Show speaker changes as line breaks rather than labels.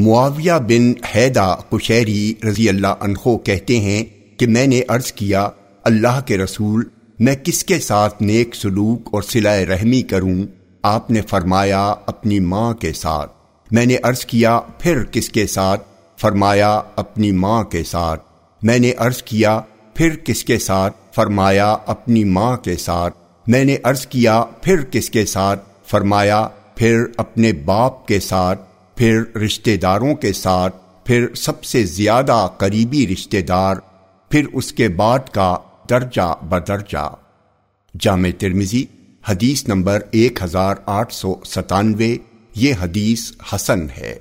معاویہ بن حیدہ کشیری رضی اللہ عنہ کہتے ہیں کہ میں نے عرض کیا، اللہ کے رسول، میں کس کے ساتھ نیک سلوک اور سلائے رحمی کروں؟ آپ نے فرمایا، اپنی ماں کے ساتھ۔ میں نے عرض کیا، پھر کس کے ساتھ؟ فرمایا، اپنی ماں کے ساتھ۔ میں نے عرض کیا، پھر کس کے ساتھ؟ فرمایا، اپنی ماں کے ساتھ۔ میں نے عرض کیا، پھر کس کے ساتھ؟ فرمایا، پھر اپنے باپ کے ساتھ۔ پھر رشتہ داروں کے ساتھ پھر سب سے زیادہ قریبی رشتہ دار، پھر اس کے بعد کا درجہ بدرجہ۔ جامع ترمزی حدیث نمبر ایک ہزار آٹھ سو ستانوے، یہ حدیث حسن ہے۔